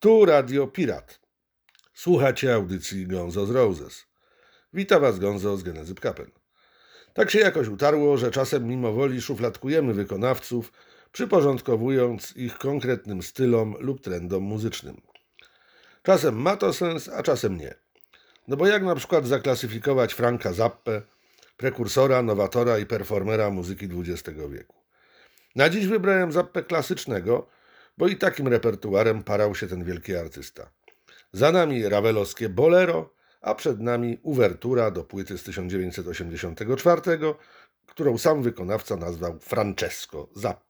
Tu Radio Pirat. Słuchacie audycji Gonzo z Roses. Witam Was Gonzo z Genezy Kapen. Tak się jakoś utarło, że czasem mimo woli szufladkujemy wykonawców, przyporządkowując ich konkretnym stylom lub trendom muzycznym. Czasem ma to sens, a czasem nie. No bo jak na przykład zaklasyfikować Franka Zappę, prekursora, nowatora i performera muzyki XX wieku? Na dziś wybrałem Zappę klasycznego, bo i takim repertuarem parał się ten wielki artysta. Za nami rawelowskie bolero, a przed nami uwertura do płyty z 1984, którą sam wykonawca nazwał Francesco Zappa.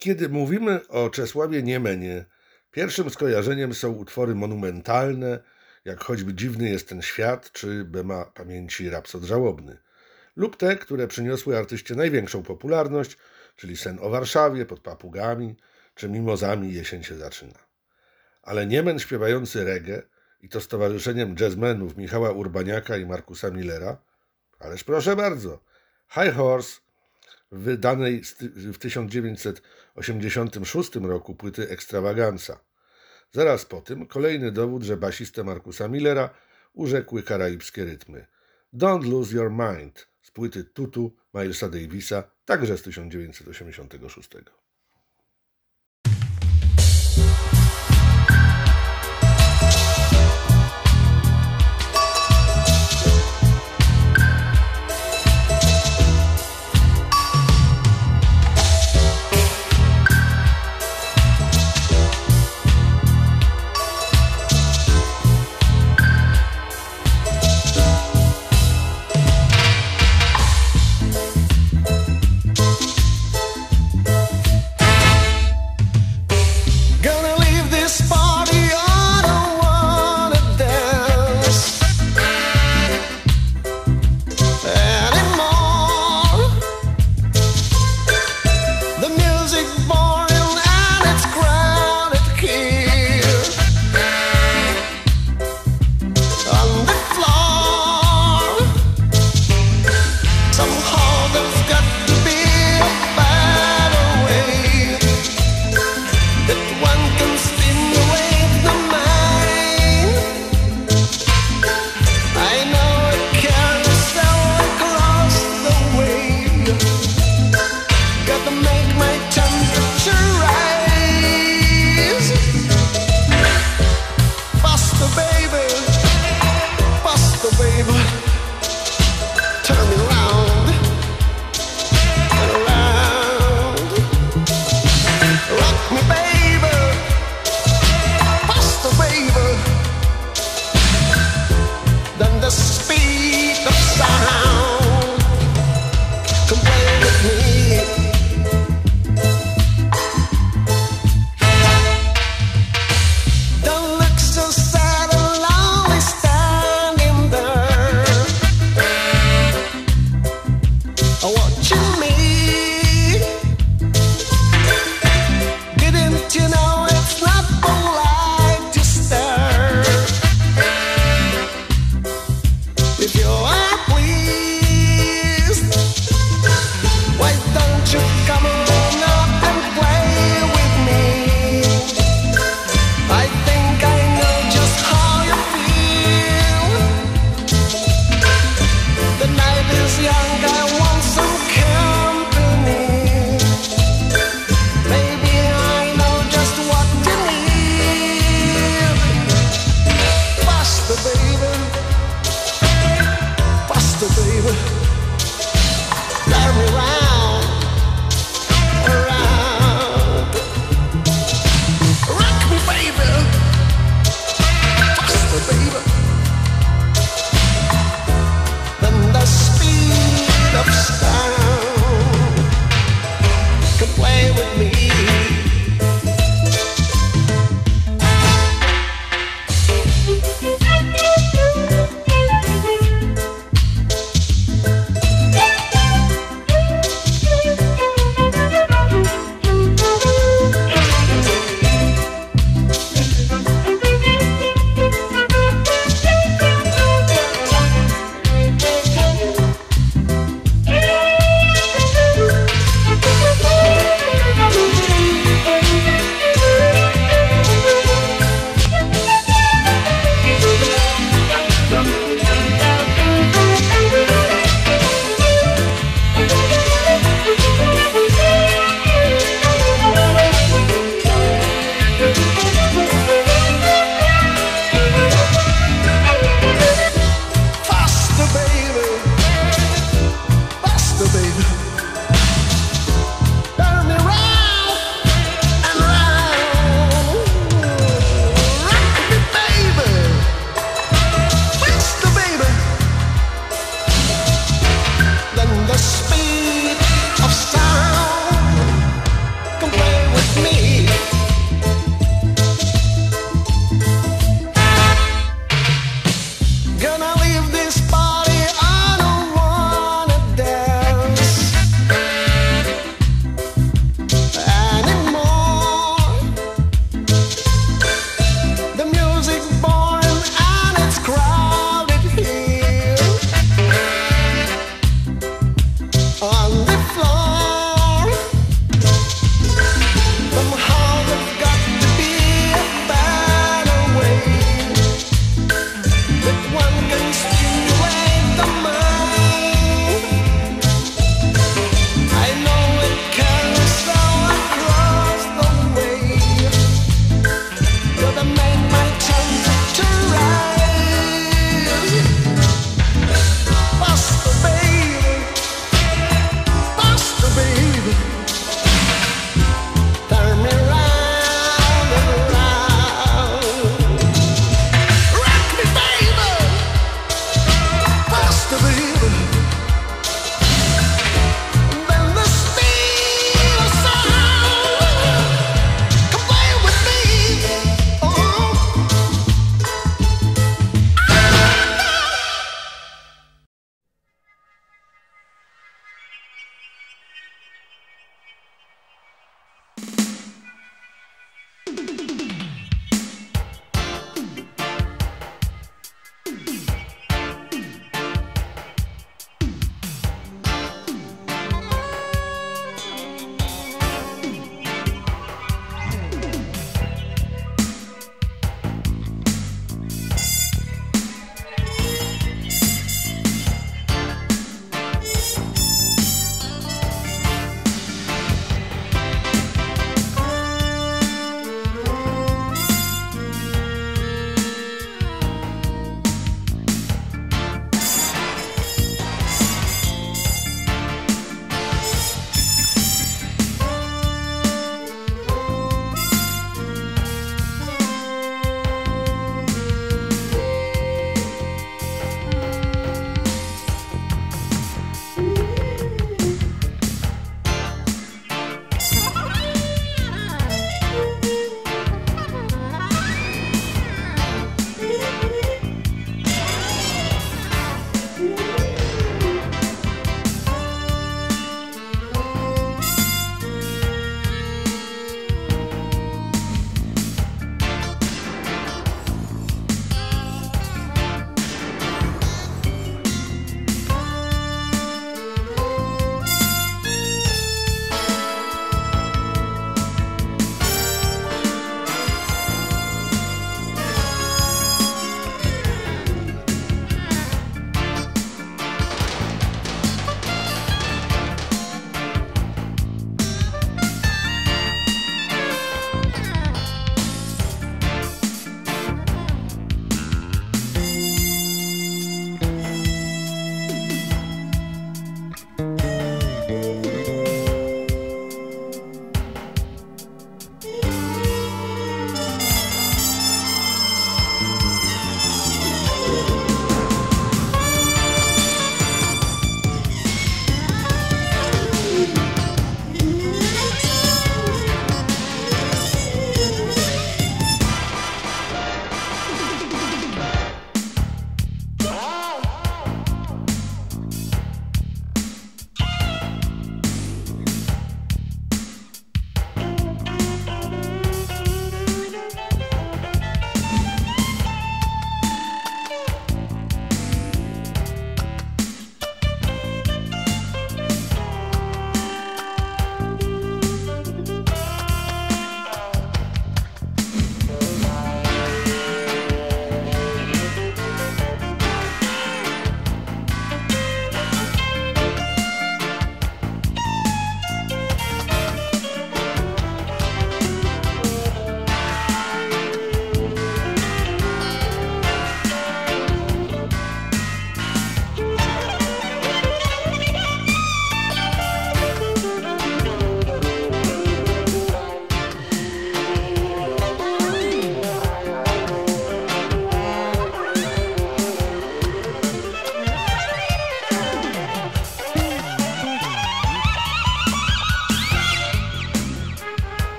Kiedy mówimy o Czesławie Niemenie, pierwszym skojarzeniem są utwory monumentalne, jak choćby Dziwny jest ten świat, czy Bema pamięci Rapsod Żałobny, lub te, które przyniosły artyście największą popularność, czyli Sen o Warszawie, Pod papugami, czy Mimozami Jesień się zaczyna. Ale Niemen śpiewający reggae, i to z towarzyszeniem jazzmenów Michała Urbaniaka i Markusa Millera, ależ proszę bardzo, High Horse wydanej w 1986 roku płyty Ekstrawaganza. Zaraz po tym kolejny dowód, że basistę Markusa Millera urzekły karaibskie rytmy. Don't Lose Your Mind z płyty Tutu Milesa Davisa, także z 1986.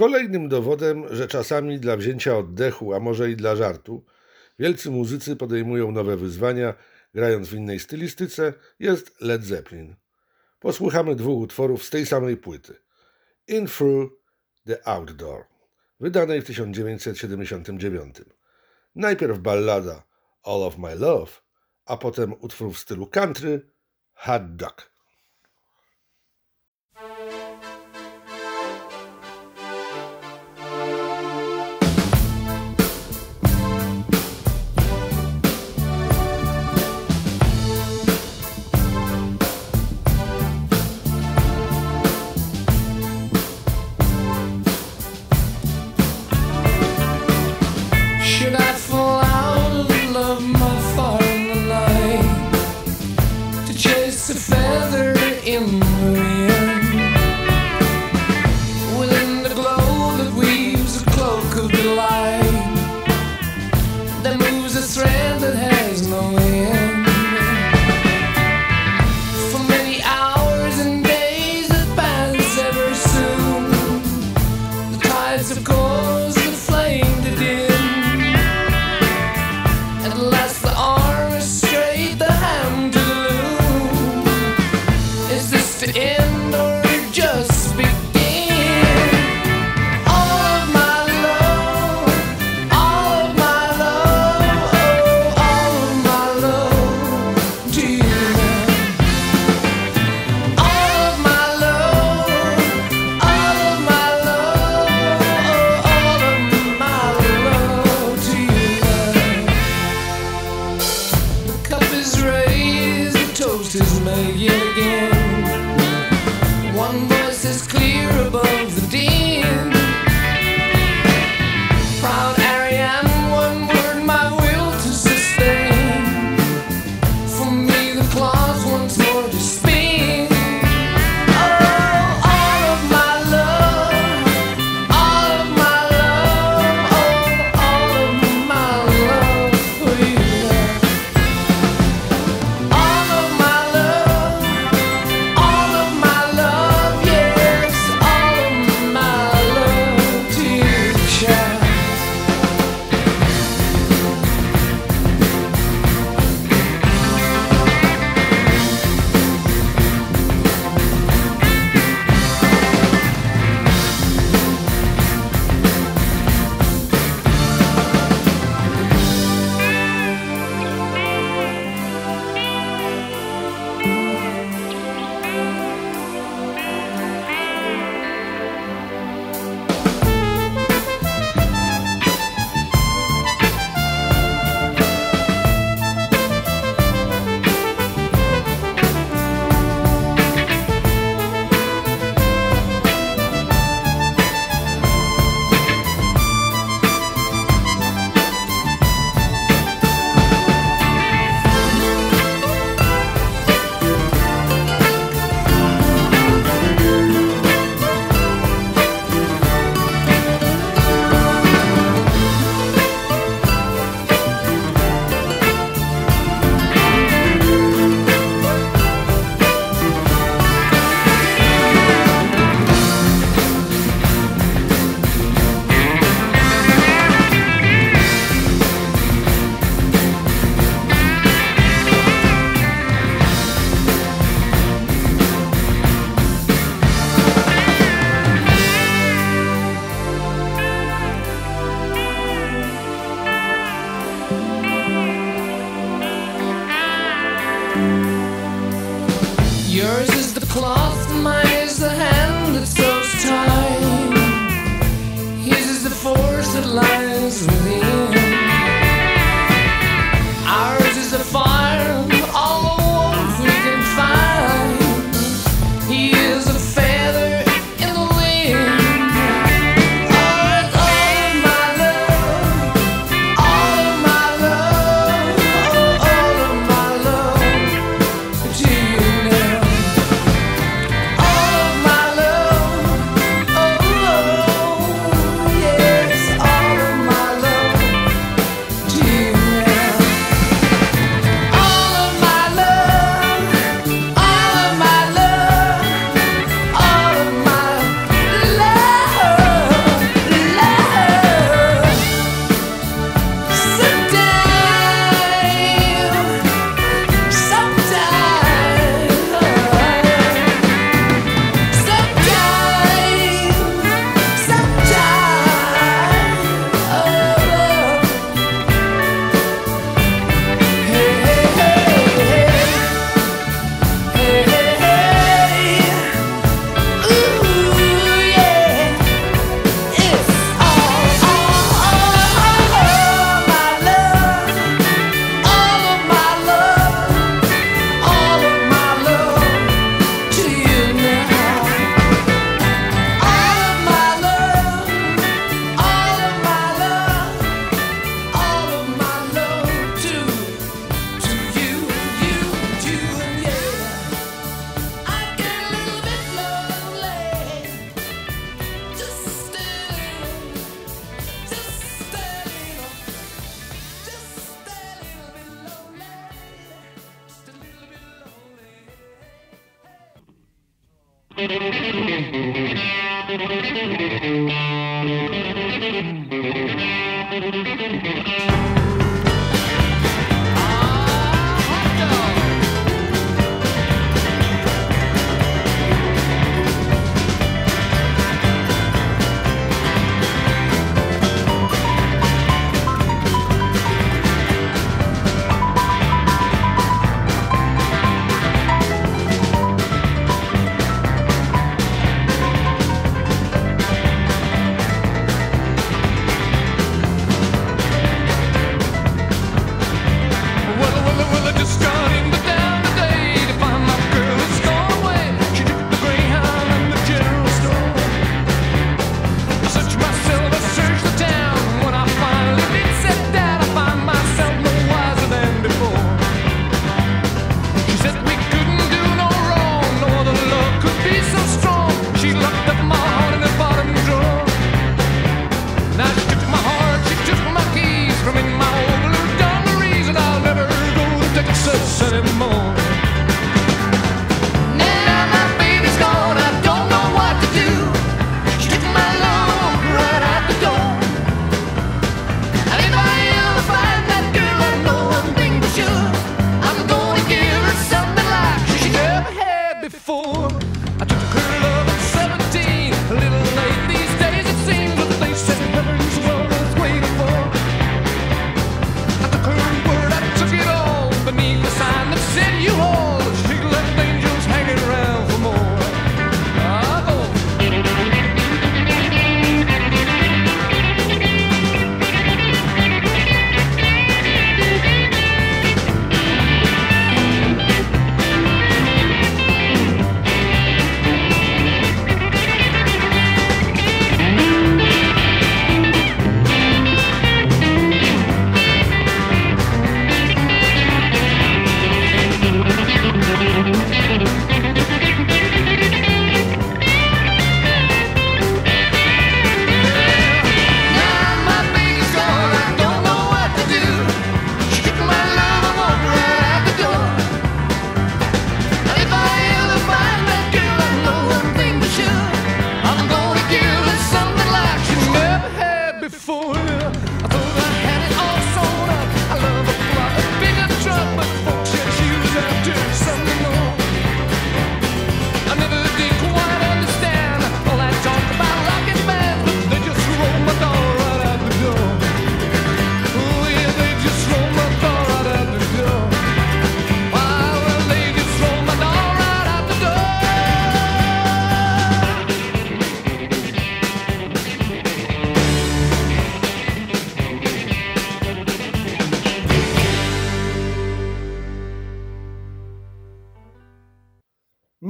Kolejnym dowodem, że czasami dla wzięcia oddechu, a może i dla żartu, wielcy muzycy podejmują nowe wyzwania, grając w innej stylistyce, jest Led Zeppelin. Posłuchamy dwóch utworów z tej samej płyty. In Through the Outdoor, wydanej w 1979. Najpierw ballada All of My Love, a potem utwór w stylu country Hot Dog.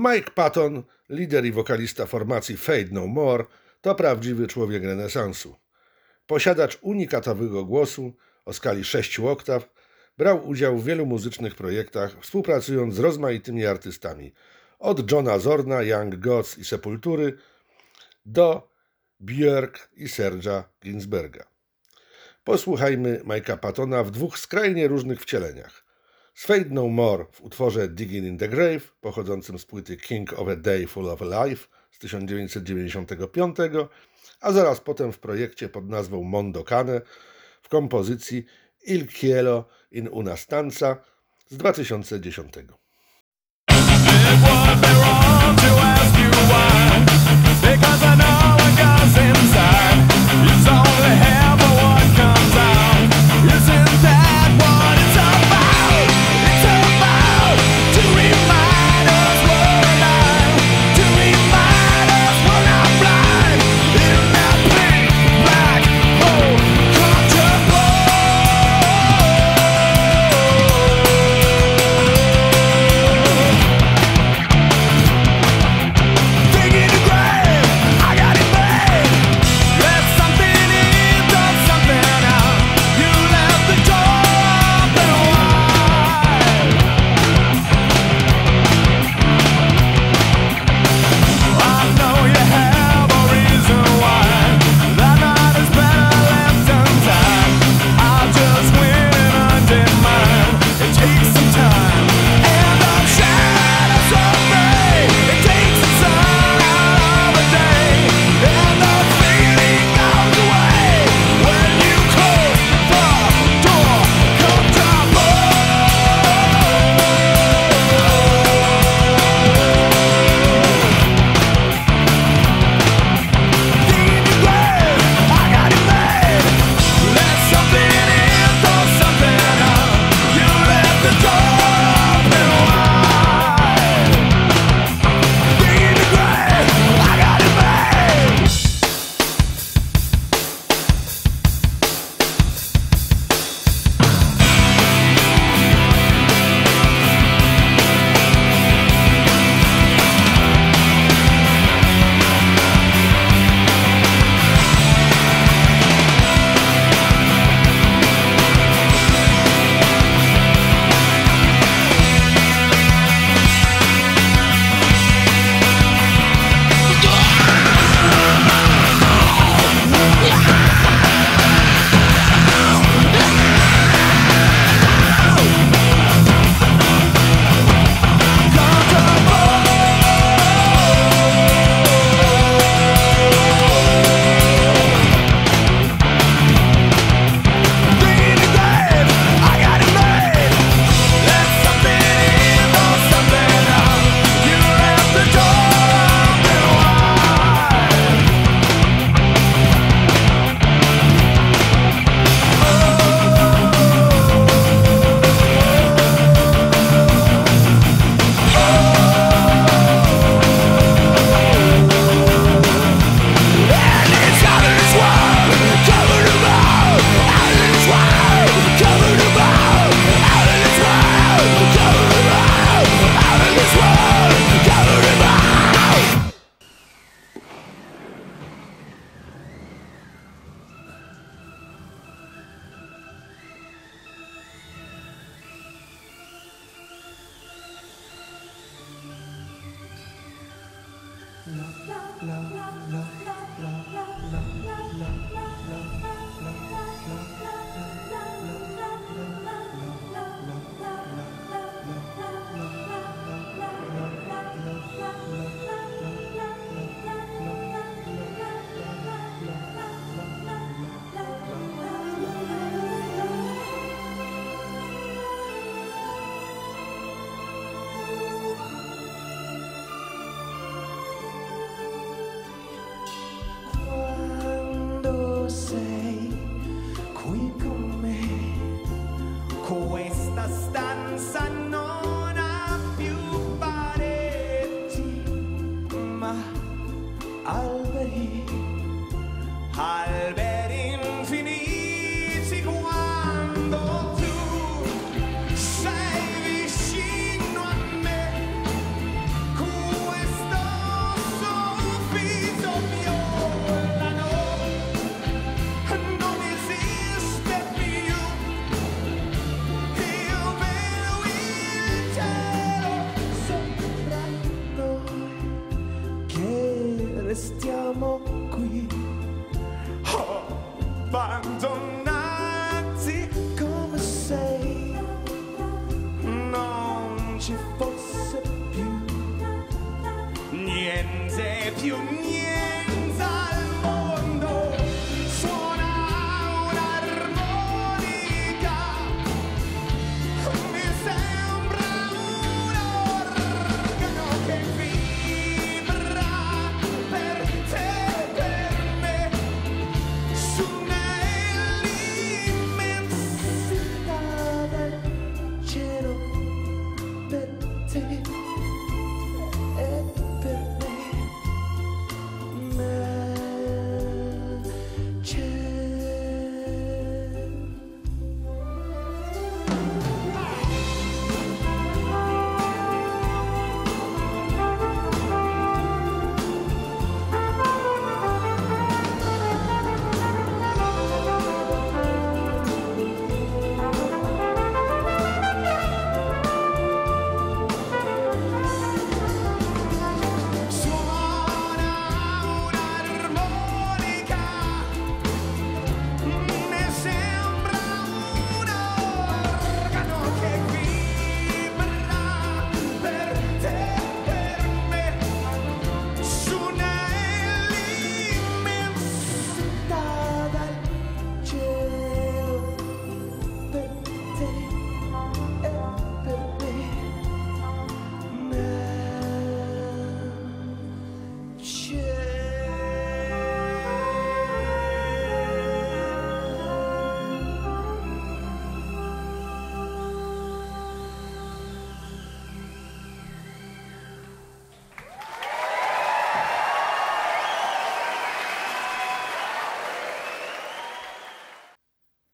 Mike Patton, lider i wokalista formacji Fade No More, to prawdziwy człowiek renesansu. Posiadacz unikatowego głosu o skali sześciu oktaw, brał udział w wielu muzycznych projektach, współpracując z rozmaitymi artystami, od Johna Zorna, Young Gods i Sepultury do Björk i Serge'a Ginsberga. Posłuchajmy Mike'a Pattona w dwóch skrajnie różnych wcieleniach – Fade No More w utworze Digging in the Grave, pochodzącym z płyty King of a Day Full of Life z 1995, a zaraz potem w projekcie pod nazwą Mondo Cane w kompozycji Il Cielo in una stanza z 2010. Because I know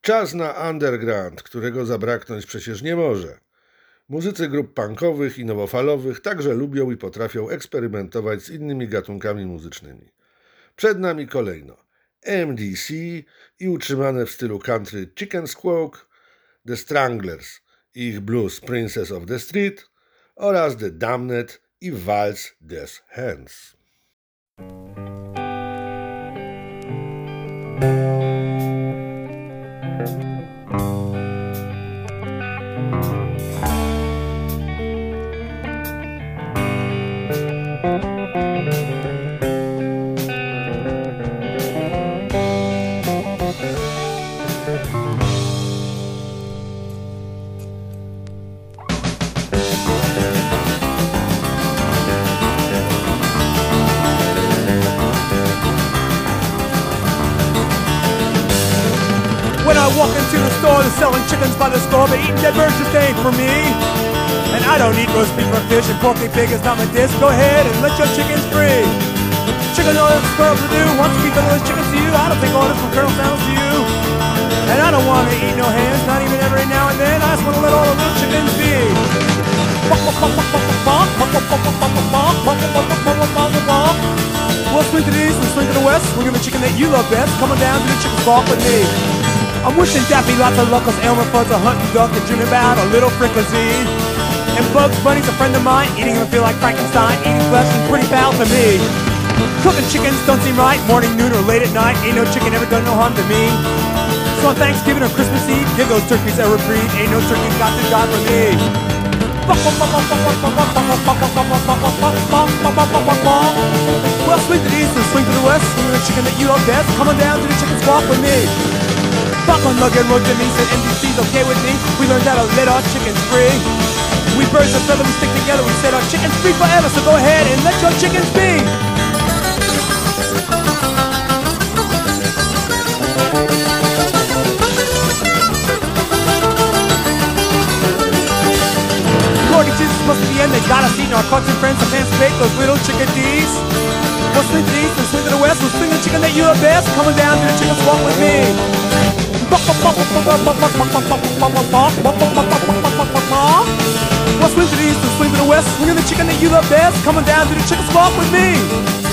Czas na underground, którego zabraknąć przecież nie może. Muzycy grup punkowych i nowofalowych także lubią i potrafią eksperymentować z innymi gatunkami muzycznymi. Przed nami kolejno MDC i utrzymane w stylu country Chicken Squawk, The Stranglers i ich blues Princess of the Street oraz The Damned i Waltz des Hands. Store, they're selling chickens by the score, but eating dead birds just ain't for me. And I don't eat roast beef or fish, and pork pig is not my dish. Go ahead and let your chickens free. Chicken oil squirrels to do. Once keep those chickens to you, I don't take orders from Colonel Sanders to you. And I don't want to eat no hands, not even every now and then. I just want to let all the little chickens be. We'll swing to the east, we'll swing to the west. We'll give the chicken that you love best. Come on down to the chicken squawk with me. I'm wishing Daffy lots of luck, cause Elmer Fudd's a hunting duck and dreaming about a little fricassee. And Bugs Bunny's a friend of mine, eating him feel like Frankenstein, eating flesh and pretty foul to me. Cooking chickens don't seem right, morning, noon, or late at night. Ain't no chicken ever done no harm to me. So on Thanksgiving or Christmas Eve, give those turkeys a reprieve. Ain't no turkey got to die for me. Well, swing to the east and swing to the west. Swing the chicken that you love best. Come on down to the chicken squawk with me. Fuck on Nugget Road Denise and NBC's okay with me. We learned how to let our chickens free. We birds of feather, we stick together, we set our chickens free forever. So go ahead and let your chickens be. To must be the end, they got us eating our cartoon friends, some hands fake, those little chickadees. We'll swing to the east and swing to the west, we'll swing the chicken that you love best. Coming down to the chicken swamp with me. We'll swing to the east and swing to the west, swinging the chicken that you love best. Coming down to the chicken swamp with me.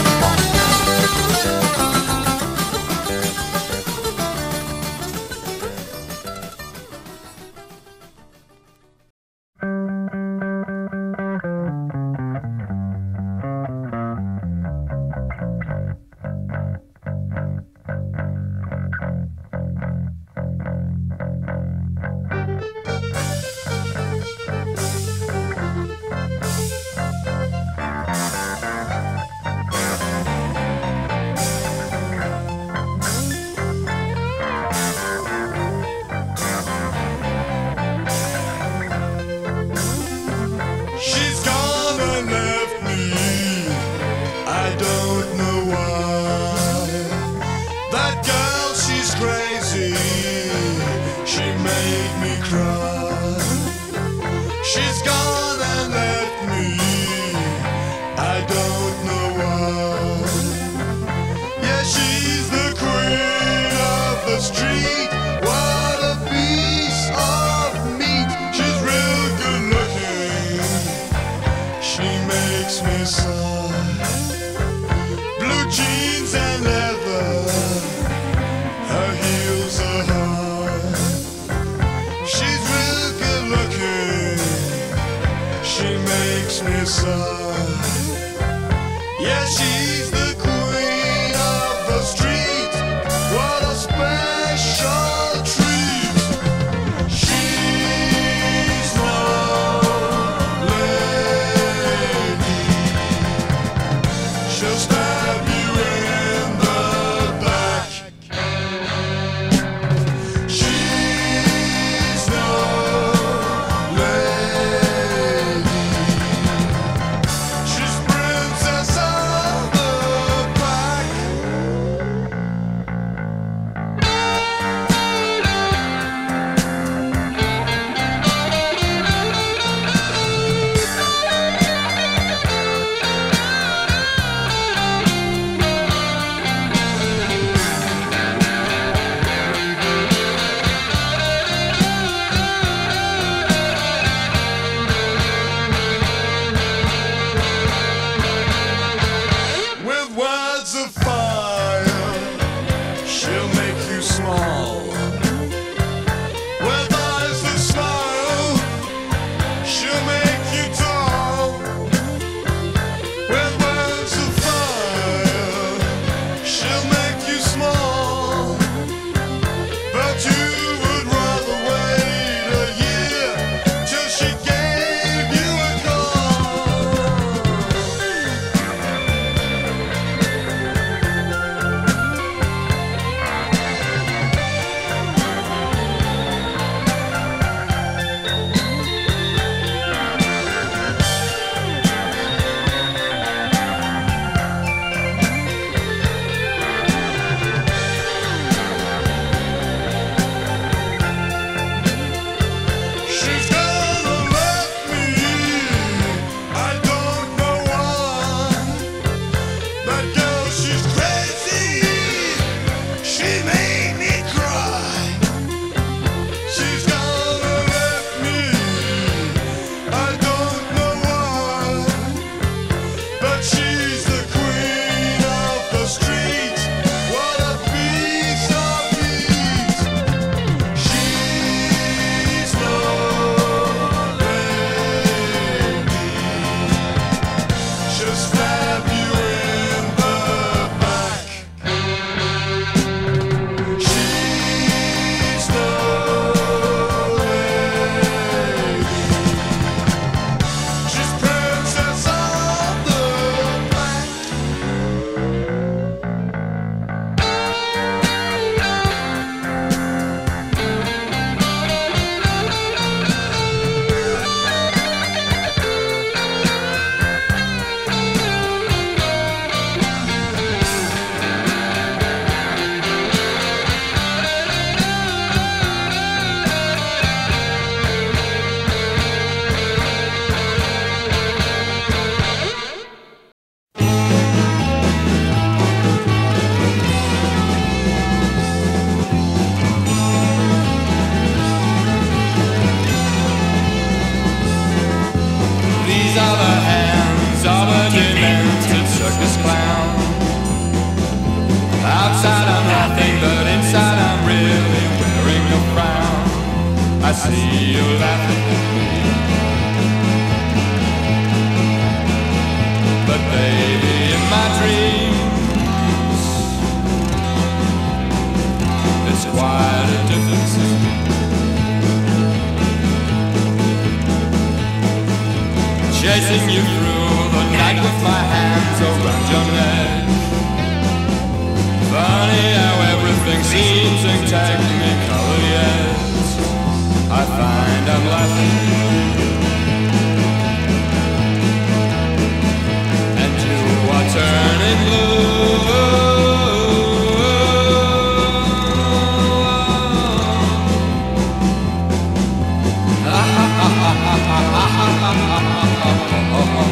Tu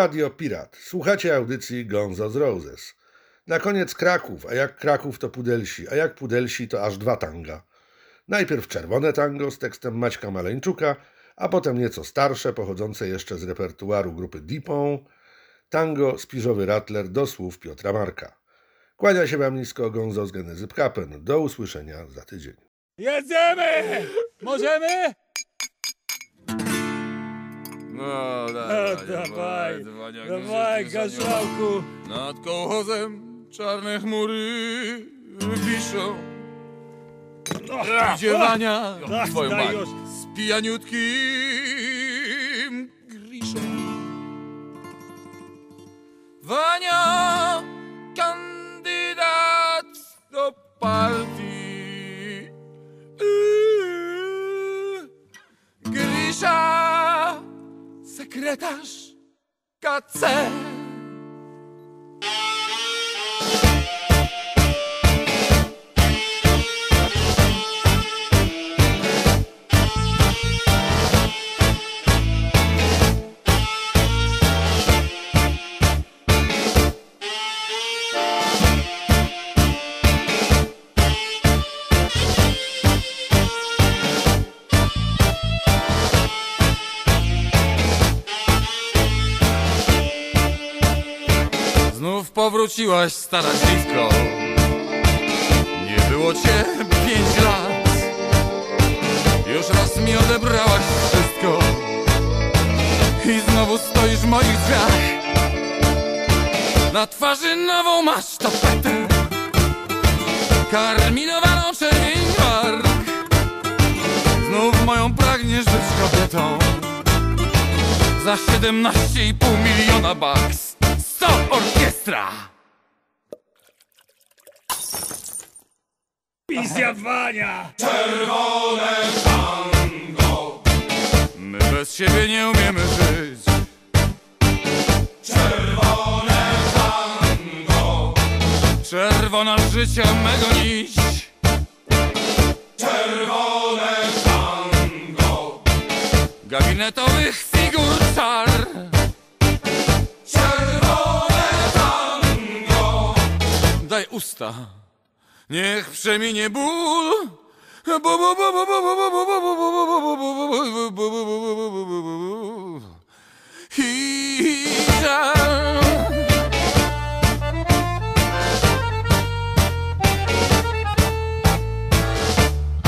Radio Pirat. Słuchacie audycji Gonzo z Roses. Na koniec Kraków, a jak Kraków to Pudelsi, a jak Pudelsi to aż dwa tanga. Najpierw czerwone tango z tekstem Maćka Maleńczuka, a potem nieco starsze, pochodzące jeszcze z repertuaru grupy Dipą, tango Spiżowy Rattler do słów Piotra Marka. Kłania się Wam nisko Gonzo z Genezy Pkapen. Do usłyszenia za tydzień. Jedziemy! Możemy? No, No, dawaj, dawaj, dawaj, dawaj, Gaszałku. Nad kołchozem czarne chmury wiszą. Idzie Wania, Ach, twoją daj Banię, już. z pijaniutkim griszą. Wania, kandydat do partii. Sekretarz KC. Znów powróciłaś, stara dziwko Nie było cię pięć lat. Już raz mi odebrałaś wszystko. I znowu stoisz w moich drzwiach. Na twarzy nową masz tapetę. Karminowaną czerwień warg Znów moją pragniesz być kobietą. Za 17,5 miliona bucks. Co orkiestra? Pizja Wania! My bez siebie nie umiemy żyć. Czerwone tango. Czerwona życia mego nić. Czerwone tango. Gabinetowych figur czar Czerwone tango. Daj usta Niech przeminie ból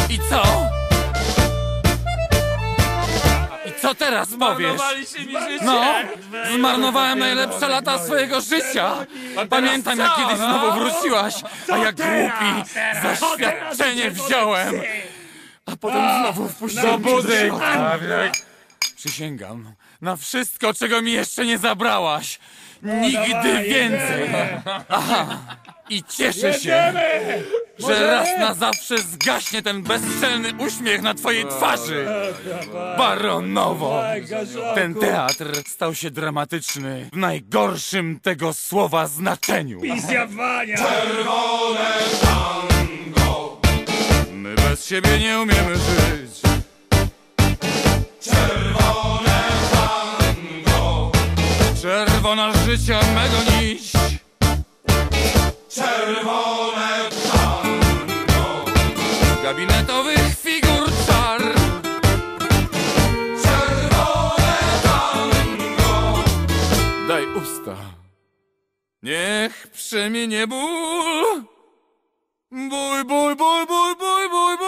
I co? I co teraz powiesz? No, Marnowałem najlepsze lata swojego życia. Pamiętam, jak kiedyś znowu wróciłaś, a jak głupi zaświadczenie wziąłem. A potem znowu wpuściłem do środka. Przysięgam na wszystko, czego mi jeszcze nie zabrałaś. Nigdy dawaj, więcej. Aha. I cieszę się, że raz na zawsze zgaśnie ten bezczelny uśmiech na twojej no, twarzy. Baronowo. Ten teatr stał się dramatyczny w najgorszym tego słowa znaczeniu. Zjawania! Czerwone tango, My bez siebie nie umiemy żyć. czerwone Czerwona życia mego nić Czerwone tango Gabinetowych figur czar. Czerwone tango. Daj usta. Niech przeminie ból Ból, ból, ból, ból, ból, ból, ból.